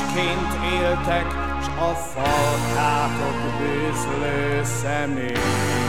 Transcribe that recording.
másként éltek, s a falkátok bűzlő szemét.